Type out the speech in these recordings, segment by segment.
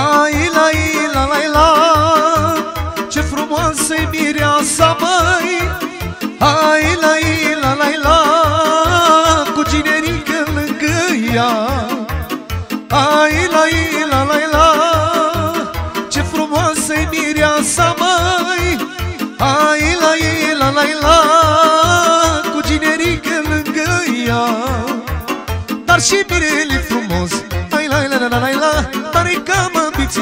la la lai la. Ce frumoasă-i mireasa, măi. Hai lai la lai la. Cu ginerică lângă ea. Hai lai la lai la. Ce frumoasă-i mireasa, măi. Hai lai la lai la. Cu ginerică lângă ea. Dar și mirele frumos. Hai la la la la la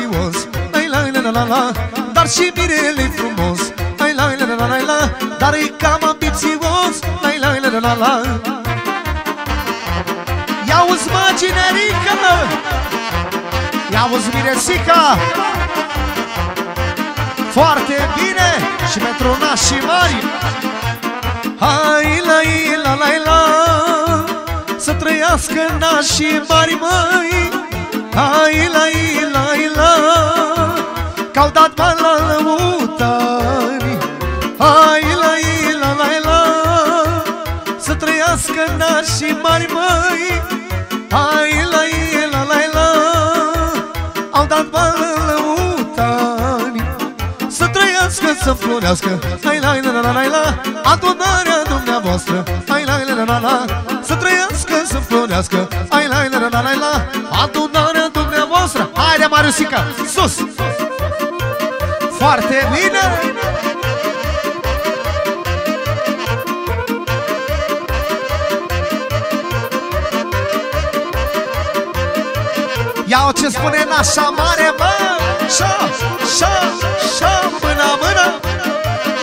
ambițios Hai la la la la la Dar și mirele frumos Hai la la la la la Dar e cam ambițios Hai la la la la la Ia uzi mă generică Ia uzi miresica Foarte bine Și pentru nașii mari Hai la la la la Să trăiască nașii mari măi Hai la la la Că-au dat bani la lăutari Hai la la la la Să trăiască nașii mari măi Hai la la la la Au dat bani la lăutari Să trăiască, să florească Hai la la la la la Adunarea dumneavoastră Hai la la la la Să trăiască, să florească Hai la la la la la Adunarea dumneavoastră Haide, Mariusica, sus! Foarte bine! Ia ce spune nașa mare, mă! Șa, șa, șa, mâna, mână!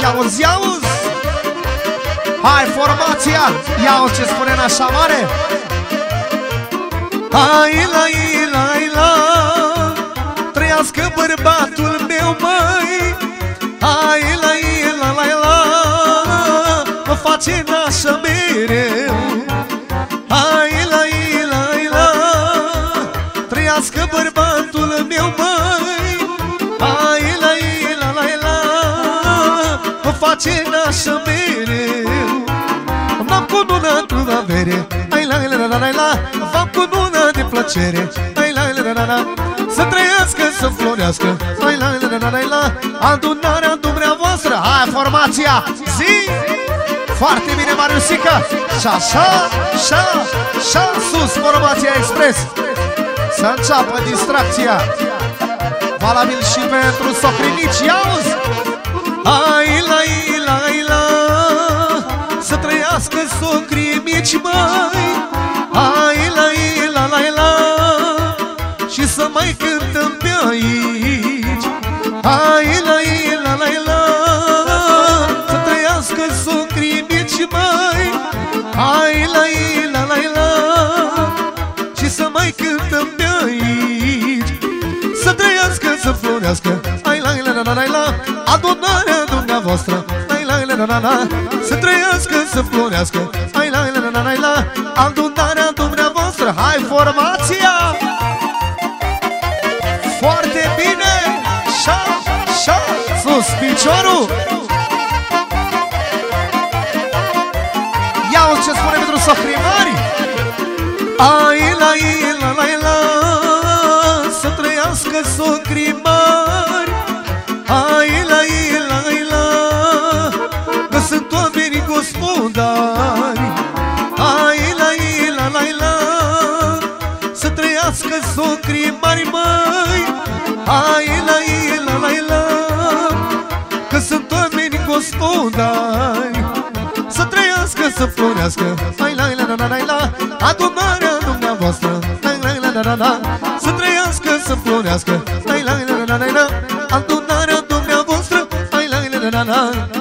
Ia uzi, ia uzi! Hai, formația! Ia ce spune nașa mare! Hai, la, la, la Trăiască bărbatul meu, măi Hai, la, la, la, la Mă face nașa mereu Hai, la, la, la Trăiască bărbatul meu, măi Hai, la, la, la, la Mă face nașa mereu M-am cununat în avere Hai, la, la, la, la, la V-am cununat de plăcere Hai, la, la, la, la Să trăiască, să florească. Hai, la, la, la, la, la. Adunarea dumneavoastră Hai, formația. Zi! Foarte bine, Mariusica Și așa, așa, așa Sus, formația expres Să înceapă distracția. Valabil și pentru socrinici Iauzi! Hai, la, la, la. Să trăiască socrii mici, măi. Hai, la, la, la, la. Și să mai cântăm socrii mici, măi Hai, la, la, la, la. Și să mai cântăm pe aici. Să trăiască, să florească. Hai, la, la, la, la, la. Adunarea dumneavoastră. Hai, la, la, la, la, la. Să trăiască, să florească. Hai, la, la, la, la, la. Adunarea dumneavoastră. Hai, formația! Foarte bine! Șa, șa Sus piciorul ce spune pentru sahrimari? Ai la la la la Să trăiască socrimari Ai la la la Că sunt oameni gospodari. Ai la la la la Să trăiască socrimari măi. Ai la la la la Că sunt oameni gospodari. Să trăiască, să florească Hai la la la la la la Adunarea dumneavoastră La la la la la Să trăiască, să florească La la la la la la Adunarea dumneavoastră Hai la la la la la